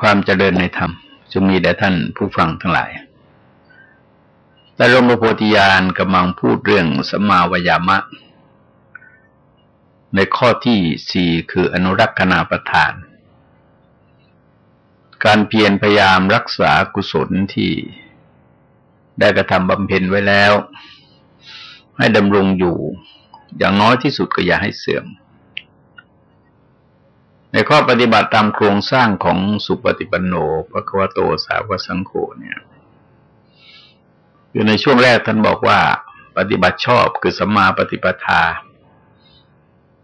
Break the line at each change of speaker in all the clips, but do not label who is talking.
ความเจริญในธรรมจงมีแด่ท่านผู้ฟังทั้งหลายแต่รมโพธิญาณกำลังพูดเรื่องสมาวายามะ ในข้อที่สี่คืออนุรักษณาประทาน การเพียรพยายามรักษากุศลที่ได้กระทำบำเพ็ญไว้แล้ว ให้ดำรงอยู่อย่างน้อยที่สุดก็อย่าให้เสื่อม ในข้อปฏิบัติตามโครงสร้างของสุปฏิปันโนพระควโตสาวสังโฆเนี่ยอยู่ในช่วงแรกท่านบอกว่า ปฏิบัติชอบคือสัมมาปฏิปทา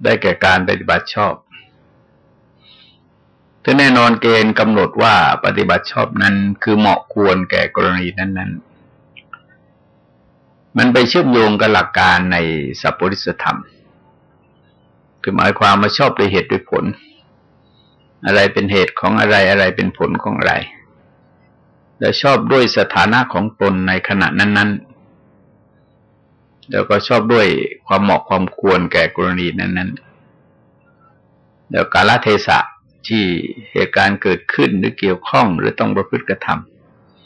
ได้แก่การปฏิบัติชอบถ้าแน่นอนเกณฑ์กำหนดว่าปฏิบัติชอบนั้นคือเหมาะควรแก่กรณีนั้น ๆ มันไปเชื่อมโยงกับหลักการในสัพพุริสธรรมคือหมายความมาชอบโดยเหตุด้วยผล อะไรเป็นเหตุของอะไรอะไรเป็นผลของอะไร แล้วชอบด้วยสถานะของตนในขณะนั้น ๆ แล้วก็ชอบด้วยความเหมาะความควรแก่กรณีนั้น ๆ แล้วกาลเทศะที่เหตุการณ์เกิดขึ้นหรือเกี่ยวข้องหรือต้องประพฤติกระท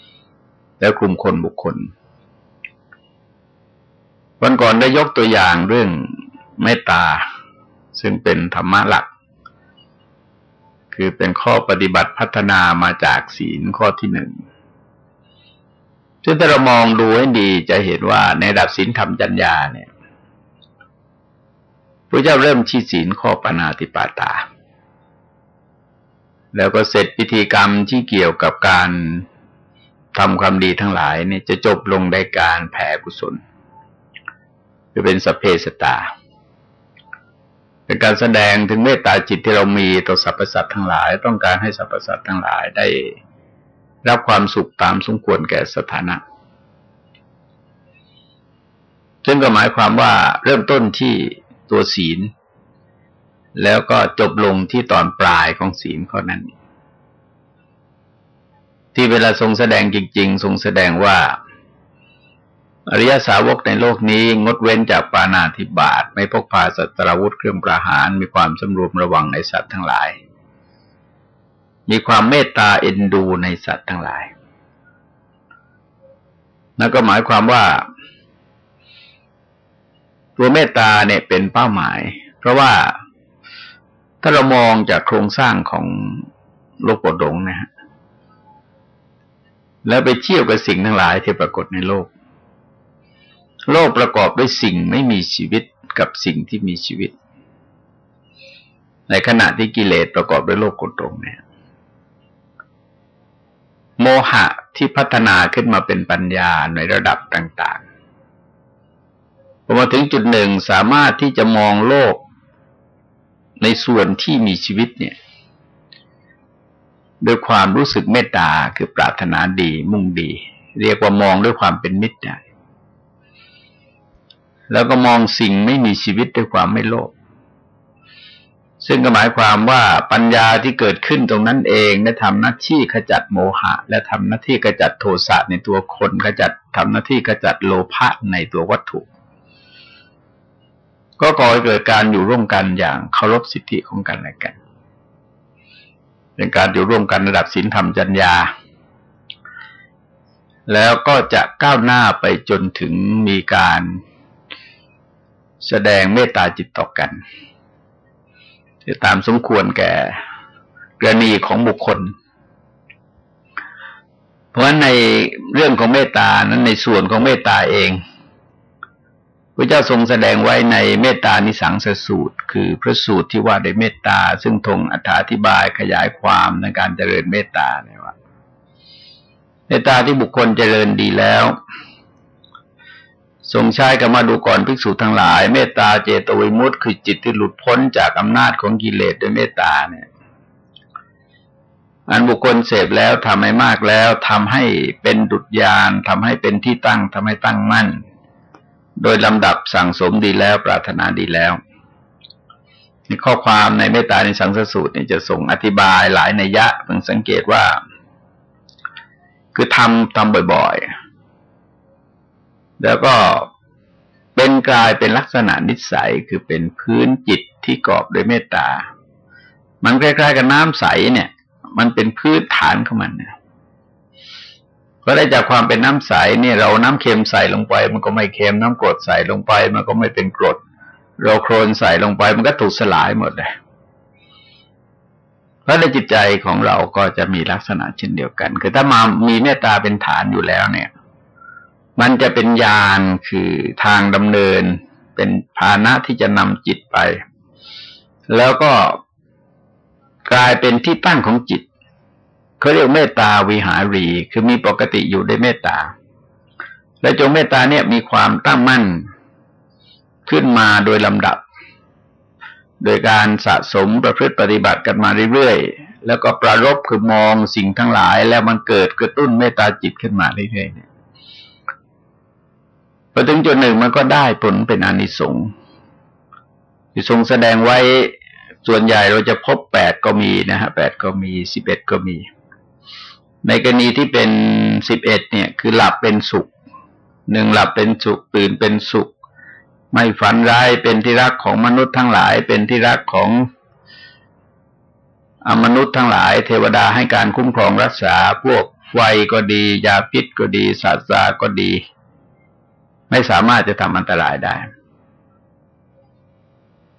ำแล้วกลุ่มคนบุคคล วันก่อนได้ยกตัวอย่างเรื่องเมตตา ซึ่งเป็นธรรมะหลัก คือเป็นข้อปฏิบัติพัฒนามาจากศีลข้อที่หนึ่งซึ่งถ้าเรามองดูให้ดีจะเห็นว่าในดับศีลธรรมจัญญาเนี่ยพระเจ้าเริ่มชี้ศีลข้อปนาติปาตา แล้วก็เสร็จพิธีกรรมที่เกี่ยวกับการทำความดีทั้งหลายเนี่ยจะจบลงในการแผ่กุศลจะเป็นสเพสตา เป็นการแสดงถึงเมตตาจิตที่เรามีต่อสรรพสัตว์ทั้งหลาย ต้องการให้สรรพสัตว์ทั้งหลายได้ รับความสุขตามสมควรแก่สถานะซึ่งก็หมายความว่าเริ่มต้นที่ตัวศีล แล้วก็จบลงที่ตอนปลายของศีลข้อนั้น ที่เวลาทรงแสดงจริง ๆ ทรงแสดงว่า อริยสาวกในโลกนี้งดเว้นจากปานาธิบาตไม่พกพาสัตราวุธเครื่องประหารมีความสำรวมระวังในสัตว์ทั้งหลาย มีความเมตตาเอ็นดูในสัตว์ทั้งหลาย นั่นก็หมายความว่า ตัวเมตตาเนี่ยเป็นเป้าหมาย เพราะว่าถ้าเรามองจากโครงสร้างของโลกปดงนะฮะแล้วไปเที่ยวกับสิ่งทั้งหลายที่ปรากฏในโลก โลกประกอบด้วยสิ่งไม่มีชีวิตกับสิ่งที่มีชีวิต ในขณะที่กิเลสประกอบด้วยโลกกดตรงเนี่ยโมหะที่พัฒนาขึ้นมาเป็นปัญญาในระดับต่างๆพอมาถึงจุดหนึ่งสามารถที่จะมองโลกในส่วนที่มีชีวิตเนี่ยด้วยความรู้สึกเมตตาคือปรารถนาดีมุ่งดี เรียกว่ามองด้วยความเป็นมิตรได้ แล้วก็มองสิ่งไม่มีชีวิตด้วยความไม่โลภซึ่งก็หมายความว่าปัญญาที่เกิดขึ้นตรงนั้นเองได้ทำหน้าที่ขจัดโมหะ และทำหน้าที่ขจัดโทสะในตัวคนขจัดทำหน้าที่ขจัดโลภะในตัววัตถุ ก็ก่อให้เกิดการอยู่ร่วมกันอย่างเคารพสิทธิของกันและกันเป็นการอยู่ร่วมกันระดับศีลธรรมจัญญา แล้วก็จะก้าวหน้าไปจนถึงมีการ แสดงเมตตาจิตต่อกันที่ตามสมควรแก่กรณีของบุคคล เพราะในเรื่องของเมตตานั้นในส่วนของเมตตาเองพระเจ้าทรงแสดงไว้ในเมตตานิสังสสูตร คือพระสูตรที่ว่าด้วยเมตตา ซึ่งทงอธิบายขยายความในการเจริญเมตตาเนี่ยว่าเมตตาที่บุคคลเจริญดีแล้ว ทรงใช้กันมาดูก่อนภิกษุทั้งหลาย เมตตาเจตวิมุตต์คือจิตที่หลุดพ้นจากอำนาจของกิเลสด้วยเมตตาเนี่ย อันบุคคลเสพแล้วทำให้มากแล้วทำให้เป็นดุจยานทำให้เป็นที่ตั้งทำให้ตั้งมั่น โดยลำดับสั่งสมดีแล้วปรารถนาดีแล้วในข้อความในเมตตาในสังสสูตรนี่จะส่งอธิบายหลายนัยยะเพิ่งสังเกตว่า คือทำทำบ่อยๆ แล้วก็เป็นกลายเป็นลักษณะนิสัยคือเป็นพื้นจิตที่กรอบด้วยเมตตา มันคล้ายๆกับน้ำใสเนี่ย มันเป็นพื้นฐานของมันเนี่ยเพราะได้จากความเป็นน้ำใสเนี่ยเราน้ำเค็มใส่ลงไป มันก็ไม่เค็มน้ำกรดใส่ลงไป มันก็ไม่เป็นกรด เราโครนใส่ลงไป มันก็ถูกสลายหมดเลยเพราะในจิตใจของเราก็จะมีลักษณะเช่นเดียวกัน คือถ้ามามีเมตตาเป็นฐานอยู่แล้วเนี่ย มันจะเป็นญาณคือทางดำเนิน เป็นภาณะที่จะนำจิตไป แล้วก็กลายเป็นที่ตั้งของจิตเขาเรียกเมตตาวิหารี คือมีปกติอยู่ด้วยเมตตา และจงเมตตาเนี่ยมีความตั้งมั่นขึ้นมาโดยลำดับ โดยการสะสมประพฤติปฏิบัติกันมาเรื่อยๆ แล้วก็ประรบคือมองสิ่งทั้งหลาย แล้วมันเกิดกระตุ้นเมตตาจิตขึ้นมาเรื่อยๆเนี่ย พอถึงจุดหนึ่งมันก็ได้ผลเป็นอนิสงส์ที่ทรงแสดงไว้ส่วนใหญ่เราจะพบแปดก็มีนะฮะแปดก็มีสิบเอ็ดก็มี ในกรณีที่เป็นสิบเอ็ดเนี่ย คือหลับเป็นสุขหนึ่งหลับเป็นสุขตื่นเป็นสุข ไม่ฝันร้ายเป็นที่รักของมนุษย์ทั้งหลาย เป็นที่รักของอมนุษย์ทั้งหลาย เทวดาให้การคุ้มครองรักษา พวกไฟก็ดี ยาพิษก็ดี ศาสตราก็ดี ไม่สามารถจะทำอันตรายได้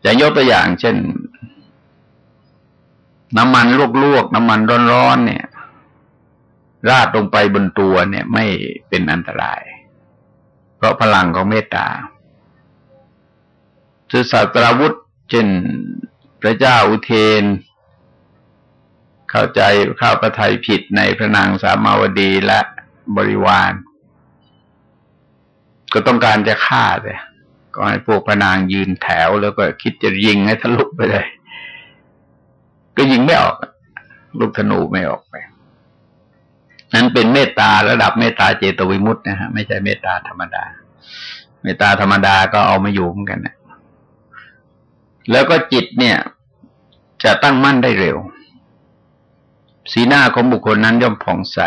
จะยกตัวอย่าง เช่น น้ำมันลวกๆน้ำมันร้อนๆเนี่ย ราดลงไปบนตัวเนี่ย ไม่เป็นอันตราย เพราะพลังของเมตตาคือศาสตราวุธ เช่น พระเจ้าอุเทน เข้าใจข้าประทัยผิดในพระนางสามาวดีและบริวาร ก็ต้องการจะฆ่าเลยก็ให้พวกพระนางยืนแถวแล้วก็คิดจะยิงให้ทะลุไปเลย ก็ยิงไม่ออก ลูกธนูไม่ออกไป นั้นเป็นเมตตาระดับเมตตาเจตวิมุตต์นะฮะไม่ใช่เมตตาธรรมดา เมตตาธรรมดาก็เอามาอยู่เหมือนกันนะแล้วก็จิตเนี่ย จะตั้งมั่นได้เร็ว สีหน้าของบุคคลนั้นย่อมผ่องใส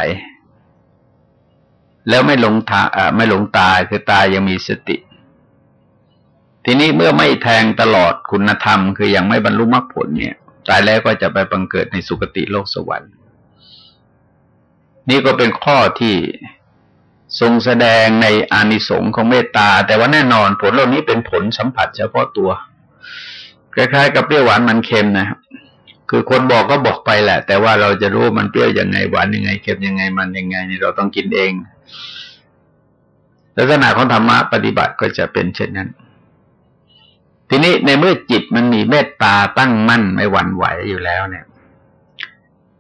แล้วไม่หลงตาไม่หลงตายคือตายยังมีสติ ทีนี้เมื่อไม่แทงตลอดคุณธรรม คือยังไม่บรรลุมรรคผลเนี่ย ตายแล้วก็จะไปบังเกิดในสุคติโลกสวรรค์ นี่ก็เป็นข้อที่ทรงแสดงในอานิสงส์ของเมตตา แต่ว่าแน่นอนผลเหล่านี้เป็นผลสัมผัสเฉพาะตัว คล้ายๆ กับเปรี้ยวหวานมันเค็มนะคือคนบอกก็บอกไปแหละ แต่ว่าเราจะรู้มันเปรี้ยวยังไงหวานยังไงเค็มยังไงมันยังไงนี่เราต้องกินเอง ลักษณะของธรรมะปฏิบัติก็จะเป็นเช่นนั้น ทีนี้ในเมื่อจิตมันมีเมตตาตั้งมั่นไม่หวั่นไหวอยู่แล้วเนี่ย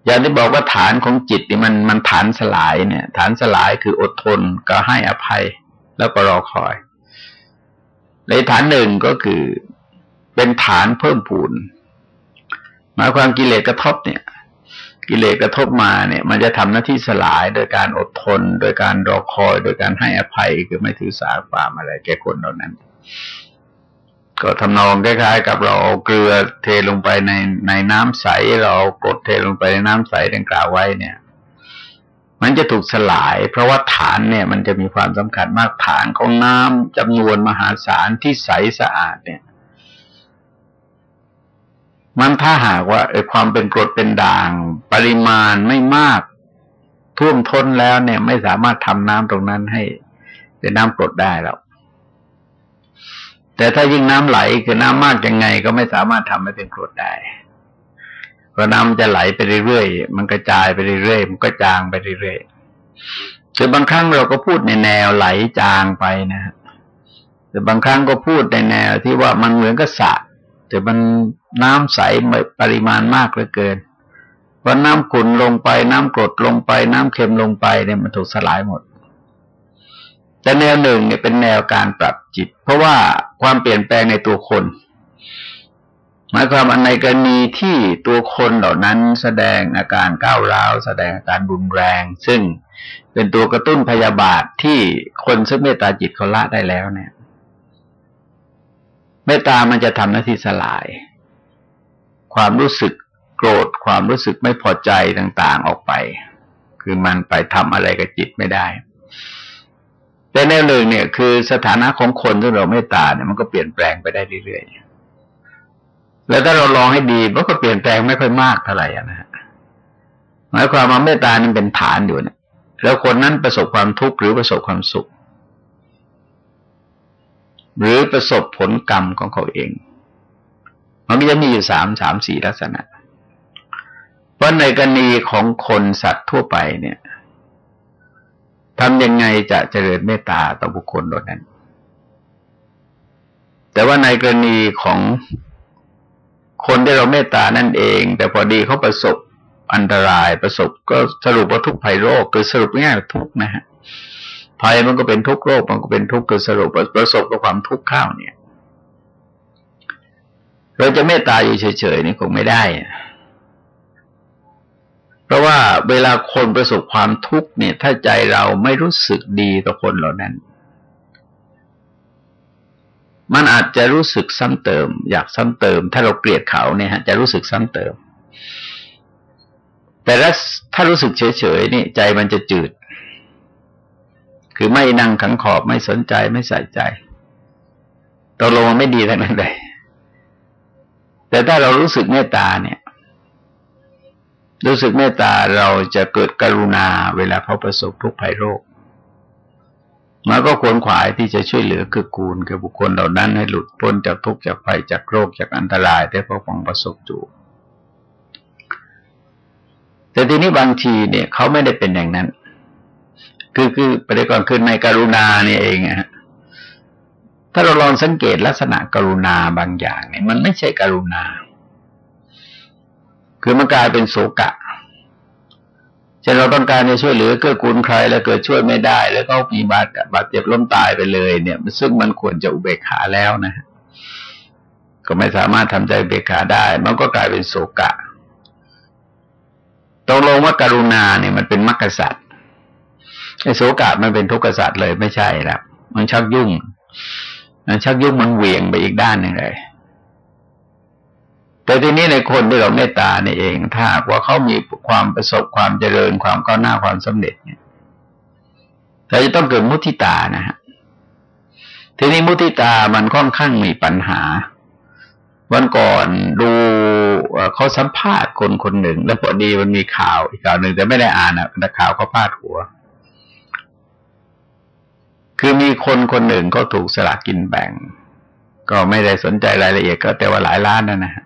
อย่างที่บอกว่าฐานของจิตนี่มันมันฐานสลายเนี่ย ฐานสลายคืออดทนก็ให้อภัยแล้วก็รอคอย ในฐานหนึ่งก็คือเป็นฐานเพิ่มพูนหมายความกิเลสกระทบเนี่ย กิเลสกระทบมาเนี่ย มันจะทำหน้าที่สลายโดยการอดทน โดยการรอคอย โดยการให้อภัยคือไม่ถือสาความอะไรแก่คนเหล่านั้น ก็ทำนองคล้ายๆกับเราเอาเกลือเทลงไปในในน้ำใสเราเอากรดเทลงไปในน้ำใสดังกล่าวไว้เนี่ย มันจะถูกสลาย เพราะว่าฐานเนี่ย มันจะมีความสำคัญมากฐานของน้ำจำนวนมหาศาลที่ใสสะอาดเนี่ย มันถ้าหากว่าไอ้ความเป็นกรดเป็นด่าง ปริมาณไม่มาก ท่วมท้นแล้วเนี่ย ไม่สามารถทำน้ำตรงนั้นให้ เป็นน้ำกรดได้แล้วแต่ถ้ายิ่งน้ำไหลคือน้ำมากยังไงก็ไม่สามารถทำให้เป็นกรดได้เพราะน้ำจะไหลไปเรื่อยๆมันกระจายไปเรื่อยๆมันก็จางไปเรื่อยๆคือบางครั้งเราก็พูดในแนวไหลจางไปนะแต่บางครั้งก็พูดในแนวที่ว่ามันเหมือนกับสระแต่มัน น้ำใสปริมาณมากเหลือเกินว่าน้ำขุ่นลงไปน้ำกรดลงไปน้ำเค็มลงไปเนี่ยมันถูกสลายหมด แต่แนวหนึ่งเนี่ยเป็นแนวการปรับจิต เพราะว่าความเปลี่ยนแปลงในตัวคน หมายความว่าในกรณีที่ตัวคนเหล่านั้นแสดงอาการก้าวร้าว แสดงอาการรุนแรง ซึ่งเป็นตัวกระตุ้นพยาบาทที่คนซึ่งเมตตาจิตเขาละได้แล้วเนี่ยเมตตามันจะทำหน้าที่สลาย ความรู้สึกโกรธความรู้สึกไม่พอใจต่างๆออกไป คือมันไปทำอะไรกับจิตไม่ได้ แต่แนวหนึ่งเนี่ยคือสถานะของคนที่เราไม่ตาเนี่ยมันก็เปลี่ยนแปลงไปได้เรื่อยๆ แล้วถ้าเราลองให้ดีมันก็เปลี่ยนแปลงไม่ค่อยมากเท่าไหร่นะฮะหมายความว่าเมตตานั้นเป็นฐานอยู่เนะแล้วคนนั้นประสบความทุกข์หรือประสบความสุข หรือประสบผลกรรมของเขาเอง มันก็จะมีอยู่สามสามสี่ลักษณะ เพราะในกรณีของคนสัตว์ทั่วไปเนี่ยทำยังไงจะเจริญเมตตาต่อบุคคลเหล่านั้น แต่ว่าในกรณีของคนที่เราเมตตานั่นเอง แต่พอดีเขาประสบอันตรายประสบก็สรุปว่าทุกภัยโรคคือสรุปง่ายทุกนะฮะภัยมันก็เป็นทุกโรคมันก็เป็นทุกข์คือสรุปประสบกับความทุกข์ข้าวเนี่ย เราจะเมตตาอยู่เฉยๆนี่คงไม่ได้ เพราะว่าเวลาคนประสบความทุกข์เนี่ย ถ้าใจเราไม่รู้สึกดีต่อคนเหล่านั้น มันอาจจะรู้สึกซ้ำเติม อยากซ้ำเติม ถ้าเราเกลียดเขาเนี่ยฮะจะรู้สึกซ้ำเติม แต่ถ้ารู้สึกเฉยๆนี่ใจมันจะจืด คือไม่นั่งขังขอบไม่สนใจไม่ใส่ใจตกลงมันไม่ดีทั้งนั้นเลย แต่ถ้าเรารู้สึกเมตตาเนี่ย รู้สึกเมตตาเราจะเกิดกรุณาเวลาเขาประสบทุกข์ภัยโรคมันก็ควรขวายที่จะช่วยเหลือคือกูลกับบุคคลเหล่านั้นให้หลุดพ้นจากทุกข์จากภัยจากโรคจากอันตรายที่พระองประสบอยู่แต่ทีนี้บางทีเนี่ยเขาไม่ได้เป็นอย่างนั้น คือคือประเด็นก่อนคือในกรุณาเนี่ยเองอะ ถ้าเราลองสังเกตลักษณะกรุณาบางอย่างเนี่ยมันไม่ใช่กรุณา คือมันกลายเป็นโศกะจะเราต้องการจะช่วยเหลือเกื้อกูลใคร แล้วเกิดช่วยไม่ได้ แล้วก็มีบาดบาดเจ็บล้มตายไปเลยเนี่ย ซึ่งมันควรจะอุเบกขาแล้วนะ ก็ไม่สามารถทำใจอุเบกขาได้ มันก็กลายเป็นโศกะตกลงว่าการุณาเนี่ยมันเป็นมรรคสัตว์ไอ้โศกะมันเป็นทุกขสัตว์เลยไม่ใช่แล้วมันชักยุ่ง มันชักยุ่งมันเหวี่ยงไปอีกด้านหนึ่งเลย แต่ทีนี้ในคนที่เราเมตตาเนี่ยเอง ถ้าว่าเขามีความประสบความเจริญความก้าวหน้าความสำเร็จเนี่ยเราจะต้องเกิดมุทิตานะฮะทีนี้มุทิตามันค่อนข้างมีปัญหา วันก่อนดูเขาสัมภาษณ์คนคนหนึ่ง แล้วพอดีมันมีข่าวอีกข่าวหนึ่งแต่ไม่ได้อ่านอะข่าวเขาพาดหัว คือมีคนคนหนึ่งก็ถูกสลากกินแบ่ง ก็ไม่ได้สนใจรายละเอียดก็แต่ว่าหลายล้านนะนะฮะ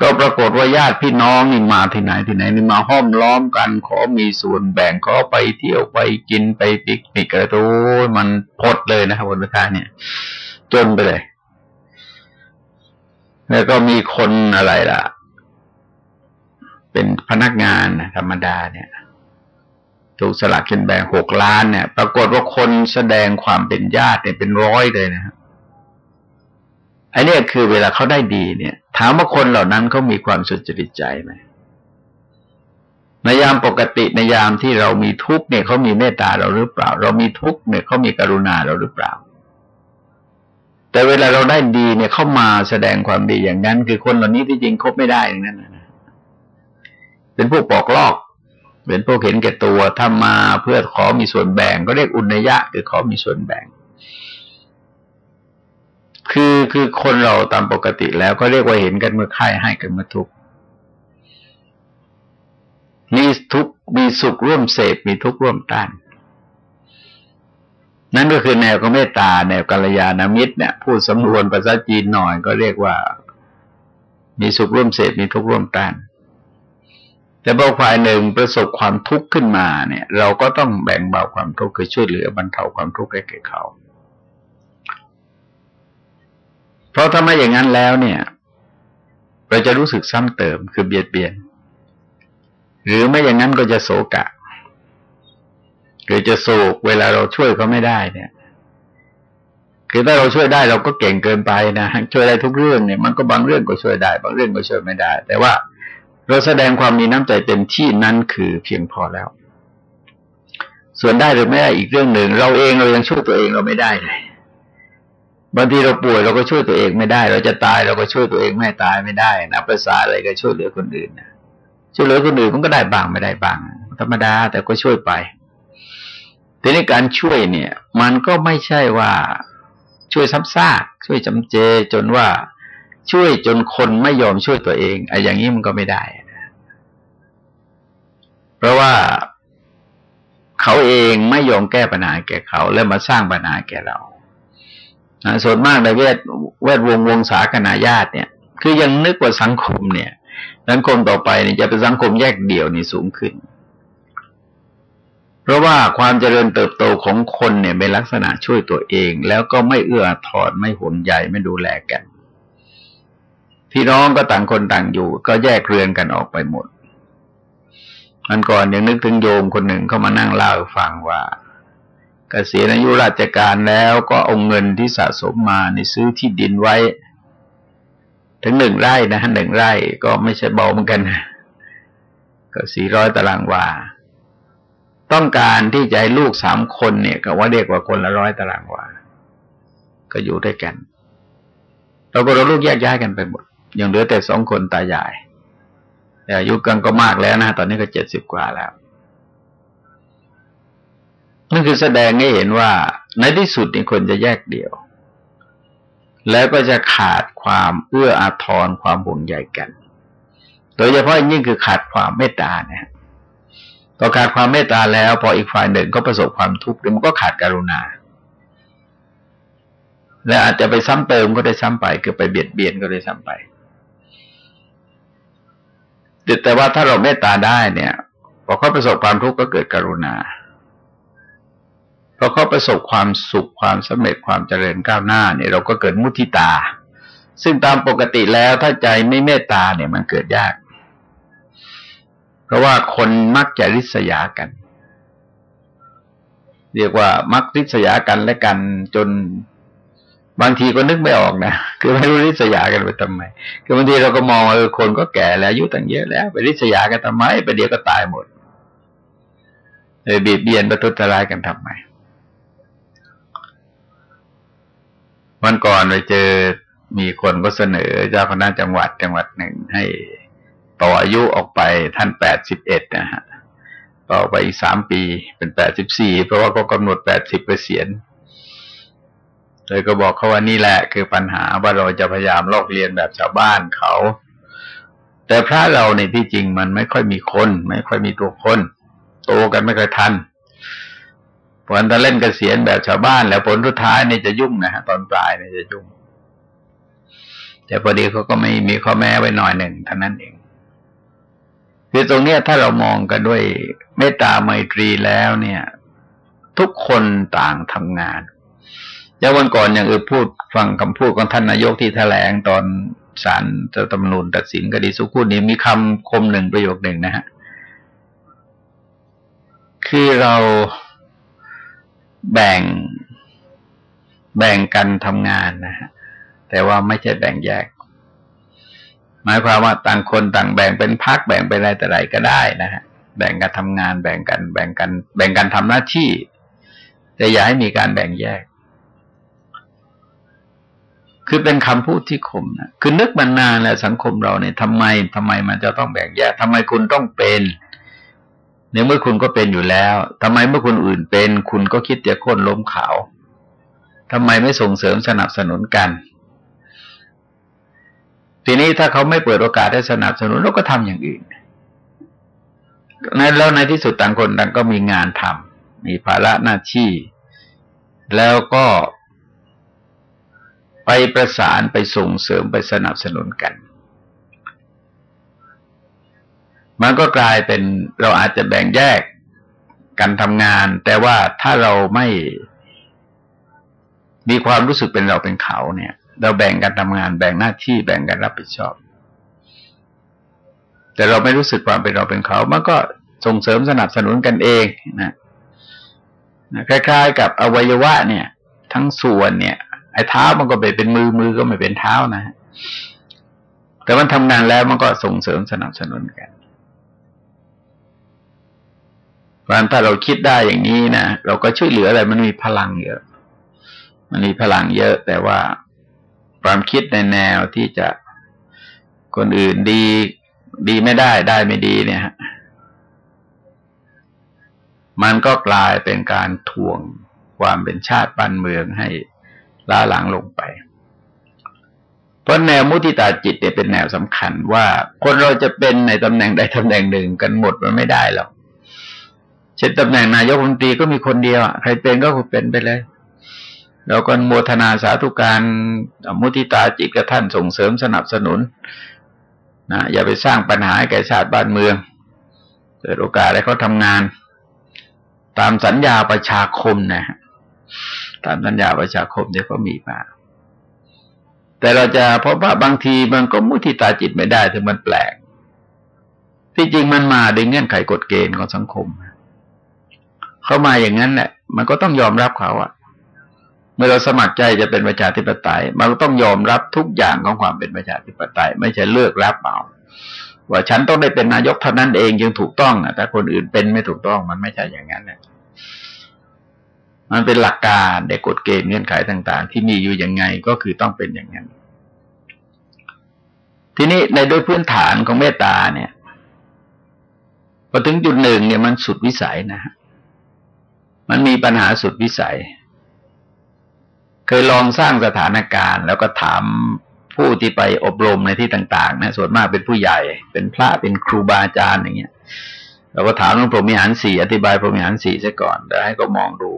ก็ปรากฏว่าญาติพี่น้องนี่มาที่ไหนที่ไหนนี่มาห้อมล้อมกัน ขอมีส่วนแบ่งขอไปเที่ยวไปกินไปปิกนิกกระโดยมันพดเลยนะครับบนประทาเนี่ย จนไปเลย แล้วก็มีคนอะไรล่ะ เป็นพนักงานธรรมดาเนี่ย ถูกสลักกินแบ่งหกล้านเนี่ย ปรากฏว่าคนแสดงความเป็นญาติเนี่ยเป็นร้อยเลยนะครับอันนี้คือเวลาเขาได้ดีเนี่ย ถามว่าคนเหล่านั้นเขามีความสุจริตใจไหมในยามปกติในยามที่เรามีทุกข์เนี่ยเขามีเมตตาเราหรือเปล่า เรามีทุกข์เนี่ยเขามีกรุณาเราหรือเปล่า แต่เวลาเราได้ดีเนี่ยเข้ามาแสดงความดีอย่างนั้น คือคนเหล่านี้ที่จริงคบไม่ได้อย่างนั้นนะเป็นพวกปอกลอก เป็นพวกเห็นแก่ตัวถ้ามาเพื่อขอมีส่วนแบ่ง ก็เรียกอุณยะคือขอมีส่วนแบ่ง คือคือคนเราตามปกติแล้วก็เรียกว่าเห็นกันเมื่อค่ายให้กันเมื่อทุกมีทุกมีสุขร่วมเสพมีทุกข์ร่วมต้าน นั่นก็คือแนวของเมตตา แนวกัลยาณมิตรเนี่ยพูดสำนวนภาษาจีนหน่อยก็เรียกว่า มีสุขร่วมเสพมีทุกข์ร่วมต้าน แต่บางฝ่ายหนึ่งประสบความทุกข์ขึ้นมาเนี่ย เราก็ต้องแบ่งเบาความทุกข์คือช่วยเหลือบรรเทาความทุกข์ให้แก่เขา เพราะถ้าไม่อย่างนั้นแล้วเนี่ย เราจะรู้สึกซ้ำเติมคือเบียดเบียน หรือไม่อย่างนั้นก็จะโศกะหรือจะโศกเวลาเราช่วยเขาไม่ได้เนี่ยคือถ้าเราช่วยได้เราก็เก่งเกินไปนะช่วยได้ทุกเรื่องเนี่ยมันก็บางเรื่องก็ช่วยได้ บางเรื่องก็ช่วยไม่ได้ แต่ว่า เราแสดงความมีน้ำใจเต็มที่นั้นคือเพียงพอแล้ว ส่วนได้หรือไม่ได้อีกเรื่องหนึ่ง เราเองเรายังช่วยตัวเองเราไม่ได้เลยบางทีเราป่วยเราก็ช่วยตัวเองไม่ได้ เราจะตายเราก็ช่วยตัวเองไม่ตายไม่ได้นะภาษาอะไรก็ช่วยเหลือคนอื่นนะช่วยเหลือคนอื่นมันก็ได้บางไม่ได้บาง ธรรมดาแต่ก็ช่วยไปทีนี้การช่วยเนี่ย มันก็ไม่ใช่ว่าช่วยซ้ำซากช่วยจำเจจนว่าช่วยจนคนไม่ยอมช่วยตัวเองไอ้อย่างนี้มันก็ไม่ได้ เพราะว่าเขาเองไม่ยอมแก้ปัญหาแก่เขา แล้วมาสร้างปัญหาแก่เราส่วนมากในเวทเวทวงวงศาคณาญาติเนี่ย คือยังนึกว่าสังคมเนี่ย สังคมต่อไปเนี่ยจะเป็นสังคมแยกเดี่ยวนี่สูงขึ้น เพราะว่าความเจริญเติบโตของคนเนี่ยเป็นลักษณะช่วยตัวเอง แล้วก็ไม่เอื้อทอนไม่ห่วงใยไม่ดูแลกัน พี่น้องก็ต่างคนต่างอยู่ ก็แยกเรือนกันออกไปหมด มันก่อนยังนึกถึงโยมคนหนึ่งเขามานั่งเล่าฟังว่าเกษียณอายุราชการแล้วก็เอาเงินที่สะสมมาในซื้อที่ดินไว้ ถึงหนึ่งไร่นะหนึ่งไร่ก็ไม่ใช่เบาเหมือนกันก็สี่ร้อยตารางวา ต้องการที่จะให้ลูกสามคนเนี่ย ก็ว่าเรียกว่าคนละร้อยตารางวา ก็อยู่ด้วยกันเราก็เราลูกแยกย้ายกันไปหมดยังเหลือแต่สองคนตายาย อายุกันก็มากแล้วนะ ตอนนี้ก็เจ็ดสิบกว่าแล้วนั่นคือแสดงให้เห็นว่า ในที่สุดนี่คนจะแยกเดี่ยว แล้วก็จะขาดความเอื้ออาทรความห่วงใยกัน โดยเฉพาะยิ่งคือขาดความเมตตาเนี่ยพอขาดความเมตตาแล้ว พออีกฝ่ายหนึ่งก็ประสบความทุกข์มันก็ขาดการุณา และอาจจะไปซ้ำเติมก็ได้ซ้ำไปคือไปเบียดเบียนก็ได้ซ้ำไป แต่ว่าถ้าเราเมตตาได้เนี่ยพอเขาประสบความทุกข์ก็เกิดกรุณาพอเขาประสบความสุขความสำเร็จความเจริญก้าวหน้าเนี่ยเราก็เกิดมุทิตา ซึ่งตามปกติแล้วถ้าใจไม่เมตตาเนี่ยมันเกิดยาก เพราะว่าคนมักจะริษยากัน เรียกว่ามักริษยากันและกันจน บางทีก็นึกไม่ออกนะคือไม่รู้ริษยากันไปทำไม คือบางทีเราก็มองเออคนก็แก่แล้วอายุตั้งเยอะแล้ว ไปริษยากันทำไมไปเดี๋ยวก็ตายหมดเลยบีบเบียนประทุษร้ายกันทำไมวันก่อนไปเจอมีคนก็เสนอเจ้าคณะจังหวัดจังหวัดหนึ่งให้ต่ออายุออกไปท่านแปดสิบเอ็ดนะฮะต่อไปอีกสามปีเป็นแปดสิบสี่เพราะว่าก็กำหนดแปดสิบเกษียณ เลยก็บอกเขาว่านี่แหละคือปัญหาว่าเราจะพยายามลอกเรียนแบบชาวบ้านเขา แต่พระเราในที่จริงมันไม่ค่อยมีคน ไม่ค่อยมีตัวคน โตกันไม่ค่อยทันผลถ้าเล่นกเกษียณแบบชาวบ้าน แล้วผลสุดท้ายนี่จะยุ่งนะฮะตอนปลายนี่จะยุ่ง แต่พอดีเขาก็ไม่มีข้อแม้ไว้หน่อยหนึ่งเท่านั้นเองคือตรงเนี้ยถ้าเรามองกันด้วยเมตตาไมตรีแล้วเนี่ย ทุกคนต่างทำงาน แล้ววันก่อนอย่างเออพูดฟังคำพูดของท่านนายกที่แถลงตอนศาลจะตำนูนตัดสินคดีสุขุนนี้มีคำคมหนึ่งประโยคหนึ่งนะฮะคือเราแบ่งแบ่งกันทำงานนะฮะแต่ว่าไม่ใช่แบ่งแยก หมายความว่าต่างคนต่างแบ่งเป็นพักแบ่งเป็นอะไรแต่ไรก็ได้นะฮะแบ่งกันทำงานแบ่งกัน แบ่งกัน แบ่งกันทำหน้าที่ แต่อย่าให้มีการแบ่งแยก คือเป็นคำพูดที่คมนะคือนึกมานานแล้วสังคมเราเนี่ยทำไมทำไมมันจะต้องแบ่งแยกทำไมคุณต้องเป็นในเมื่อคุณก็เป็นอยู่แล้วทำไมเมื่อคนอื่นเป็น คุณก็คิดจะโค่นล้มเขาทำไมไม่ส่งเสริมสนับสนุนกัน ทีนี้ถ้าเขาไม่เปิดโอกาสให้สนับสนุนเราก็ทำอย่างอื่นในแล้วในที่สุดต่างคนต่างก็มีงานทำมีภาระหน้าที่ แล้วก็ ไปประสานไปส่งเสริมไปสนับสนุนกัน มันก็กลายเป็นเราอาจจะแบ่งแยกกันทำงาน แต่ว่าถ้าเราไม่มีความรู้สึกเป็นเราเป็นเขาเนี่ย เราแบ่งกันทำงาน แบ่งหน้าที่แบ่งกันรับผิดชอบ แต่เราไม่รู้สึกความเป็นเราเป็นเขา มันก็ส่งเสริมสนับสนุนกันเองนะคล้ายๆ กับอวัยวะเนี่ย ทั้งส่วนเนี่ย ไอ้เท้ามันก็ไปเป็นมือมือก็ไม่เป็นเท้านะแต่มันทำงานแล้วมันก็ส่งเสริมสนับสนุนกันเพราะถ้าเราคิดได้อย่างนี้นะเราก็ช่วยเหลืออะไรมันมีพลังเยอะ มันมีพลังเยอะ แต่ว่าความคิดในแนวที่จะคนอื่นดีดีไม่ได้ได้ไม่ดีเนี่ยมันก็กลายเป็นการทวงความเป็นชาติบ้านเมืองให้ ล้าหลังลงไป เพราะแนวมุติตาจิตเนี่ยเป็นแนวสำคัญว่าคนเราจะเป็นในตำแหน่งใดตำแหน่งหนึ่งกันหมดมันไม่ได้หรอกเช่นตำแหน่งนายกรัฐมนตรีก็มีคนเดียวใครเป็นก็คุณเป็นไปเลยเราก็โมทนาสาธุการมุติตาจิตกับท่านส่งเสริมสนับสนุนนะอย่าไปสร้างปัญหาแก่ชาติบ้านเมือง เกิดโอกาสให้เขาทำงาน ตามสัญญาประชาคมนะ ตามสัญญาประชาคมที่เขามีมาแต่เราจะเพราะว่าบางทีมันก็มุทิตาจิตไม่ได้ถึงมันแปลก ที่จริงมันมาด้วยเงื่อนไขกฎเกณฑ์ของสังคม เข้ามาอย่างนั้นแหละมันก็ต้องยอมรับเขาอะเมื่อเราสมัครใจจะเป็นประชาธิปไตย มันก็ต้องยอมรับทุกอย่างของความเป็นประชาธิปไตย ไม่ใช่เลือกรับเอาว่าฉันต้องได้เป็นนายกเท่านั้นเองจึงถูกต้องนะแต่คนอื่นเป็นไม่ถูกต้องมันไม่ใช่อย่างนั้นนะ มันเป็นหลักการในกฎเกณฑ์เงื่อนไขต่าง ๆ ที่มีอยู่อย่างไงก็คือต้องเป็นอย่างนั้น ทีนี้ในโดยพื้นฐานของเมตตาเนี่ยพอถึงจุดหนึ่งเนี่ยมันสุดวิสัยนะฮะมันมีปัญหาสุดวิสัย เคยลองสร้างสถานการณ์ แล้วก็ถามผู้ที่ไปอบรมในที่ต่างๆ นะส่วนมากเป็นผู้ใหญ่ เป็นพระเป็นครูบาอาจารย์อย่างเงี้ยเราก็ถามหลวงพ่อมีหารสี่อธิบายพรหมิหารสี่ซะก่อนแล้วให้ก็มองดู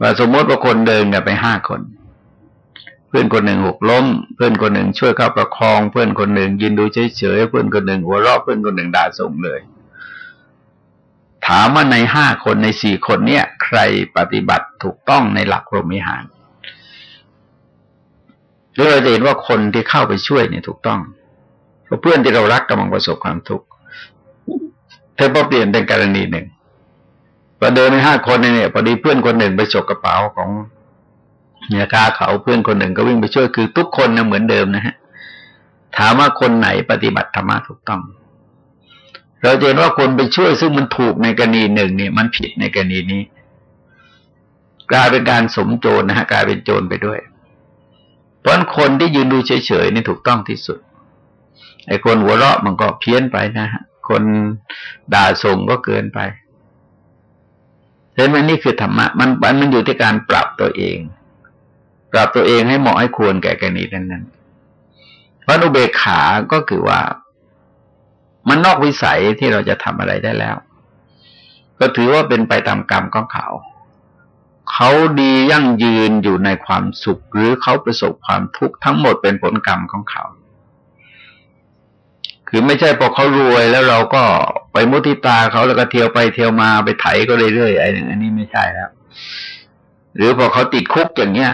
ว่าสมมติว่าคนเดินกันไปห้าคน เพื่อนคนหนึ่งหกล้ม เพื่อนคนหนึ่งช่วยเข้าประคอง เพื่อนคนหนึ่งยืนดูเฉยๆเพื่อนคนหนึ่งหัวเราะเพื่อนคนหนึ่งด่าส่งเลย ถามว่าในห้าคนในสี่คนเนี่ย ใครปฏิบัติถูกต้องในหลักพรหมิหารเราจะเห็นว่าคนที่เข้าไปช่วยเนี่ยถูกต้องเพราะเพื่อนที่เรารักกำลังประสบความทุกข์เธอพอเปลี่ยนเป็นกรณีหนึ่ง พอเดินในห้าคนเนี่ยพอดีเพื่อนคนหนึ่งไปฉกกระเป๋าของเนียกาเขาเพื่อนคนหนึ่งก็วิ่งไปช่วยคือทุกคนเนี่ยเหมือนเดิมนะฮะถามว่าคนไหนปฏิบัติธรรมะถูกต้อง เราเห็นว่าคนไปช่วยซึ่งมันถูกในกรณีหนึ่งเนี่ย มันผิดในกรณีนี้ กลายเป็นการสมโจรนะฮะกลายเป็นโจรไปด้วย เพราะคนที่ยืนดูเฉยๆนี่ถูกต้องที่สุดไอ้คนหัวเราะมันก็เพี้ยนไปนะฮะคนด่าส่งก็เกินไป เห็นไหมนี่คือธรรมะมันมันอยู่ที่การปรับตัวเอง ปรับตัวเองให้เหมาะให้ควรแก่กรณีนั้นๆเพราะอุเบกขาก็คือว่า มันนอกวิสัยที่เราจะทำอะไรได้แล้ว ก็ถือว่าเป็นไปตามกรรมของเขา เขาดียั่งยืนอยู่ในความสุข หรือเขาประสบความทุกข์ทั้งหมดเป็นผลกรรมของเขา คือไม่ใช่พอเขารวยแล้วเราก็ไปมุติตาเขาแล้วก็เที่ยวไปเที่ยวมาไปไถก็เรื่อยๆไอ้อันนี้ไม่ใช่แล้วหรือพอเขาติดคุกอย่างเงี้ย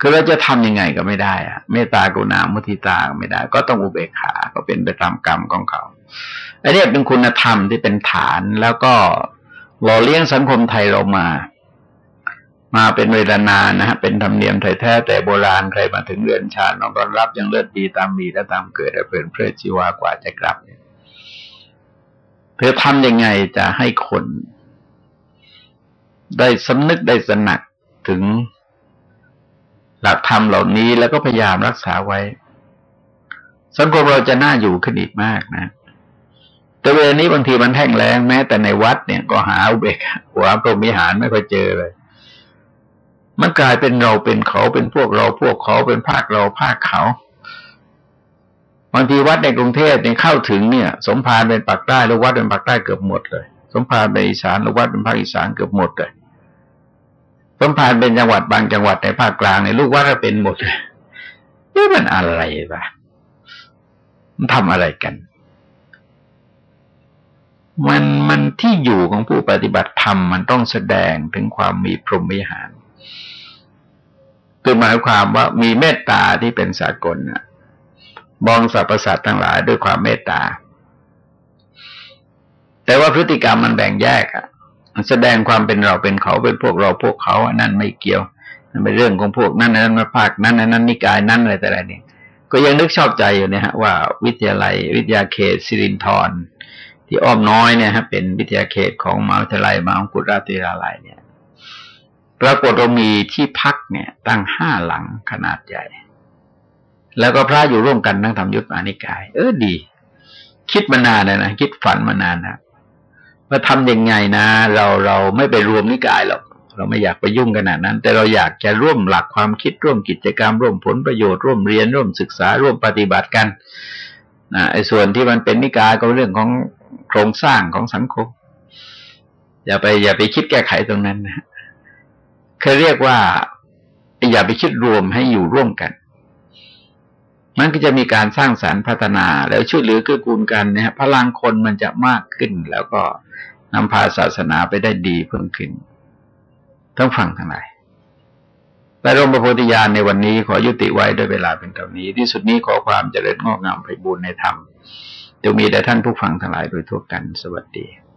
คือเราจะทํำยังไงก็ไม่ได้อะเมตตากรุณามุทิตาไม่ได้ ก็ต้องอุเบกขาก็เป็นไปตามกรรมของเขาอันนี้เป็นคุณธรรมที่เป็นฐานแล้วก็หล่อเลี้ยงสังคมไทยเรามา มาเป็นเวลานานนะฮะเป็นธรรมเนียมไทยแท้แต่โบราณใครมาถึงเรือนชาติน้องต้อนรับยังเลือดดีตามมีและตามเกิดและเป็นเพลิดชีวากว่าจะกลับเนี่ยเธอทำยังไงจะให้คน ได้สำนึกได้สนักถึงหลักธรรมเหล่านี้แล้วก็พยายามรักษาไว้ สังคมเราจะน่าอยู่ขึ้นอีกมากนะ แต่เวลานี้บางทีมันแห้งแล้งแม้แต่ในวัดเนี่ยก็หาอุเบกหัวพรหมิหารไม่ค่อยเจอเลย มันกลายเป็นเราเป็นเขาเป็นพวกเราพวกเขาเป็นภาคเราภาคเขาบางทีวัดในกรุงเทพเนี่ยเข้าถึงเนี่ย สมภารเป็นปากใต้แล้ววัดเป็นปากใต้เกือบหมดเลย สมภารเป็นอีสานแล้ววัดเป็นภาคอีสานเกือบหมดเลยสมภารเป็นจังหวัดบางจังหวัดในภาคกลางในลูกวัดก็เป็นหมดเลยนี่มันอะไรวะมันทำอะไรกัน มันมันที่อยู่ของผู้ปฏิบัติธรรมมันต้องแสดงถึงความมีพรหมวิหาร คือหมายความว่ามีเมตตาที่เป็นสากลนะมองสรรพสัตว์ทั้งหลายด้วยความเมตตา แต่ว่าพฤติกรรมมันแบ่งแยกอะแสดงความเป็นเราเป็นเขาเป็นพวกเราพวกเขาอันนั้นไม่เกี่ยวมันเป็นเรื่องของพวกนั้นนั้นมาภาคนั้นนั้นนิกายนั้นอะไรแต่อะไรนี่ก็ยังนึกชอบใจอยู่เนี่ยฮะว่าวิทยาลัยวิทยาเขตสิรินทรที่อ้อมน้อยเนี่ยฮะเป็นวิทยาเขตของมหาวิทยาลัยมหาวิทยาลัยเนี่ย ปรากฏเรามีที่พักเนี่ย ตั้งห้าหลังขนาดใหญ่ แล้วก็พระอยู่ร่วมกันนั่งทำยุทธมานิกาย เออดี คิดมานานเลยนะคิดฝันมานานนะว่าทำยังไงนะ เราเราไม่ไปรวมนิกายหรอกเราไม่อยากไปยุ่งขนาดนั้น แต่เราอยากจะร่วมหลักความคิดร่วมกิจกรรม ร่วมผลประโยชน์ร่วมเรียน ร่วมศึกษา ร่วมปฏิบัติกันนะไอ้ส่วนที่มันเป็นนิกายก็เรื่องของโครงสร้างของสังคม อย่าไปอย่าไปคิดแก้ไขตรงนั้นนะ คยเรียกว่า อย่าไปคิดรวมให้อยู่ร่วมกัน มันก็จะมีการสร้างสารรค์พัฒนา แล้วช่วยเหลือเกื้อกูลกันนะพลังคนมันจะมากขึ้น แล้วก็นำพาศาสนาไปได้ดีเพิ่มขึ้นต้องฟังทั้งหลายแร่มพระโพธิญาณในวันนี้ขอยุติไว้ด้วยเวลาเป็นเท่านี้ ที่สุดนี้ขอความเจริญงอกงามไปบูรณนธรรมจะมีแด่ท่านผู้ฟังทั้งหลายโดยทั่วกัน สวัสดี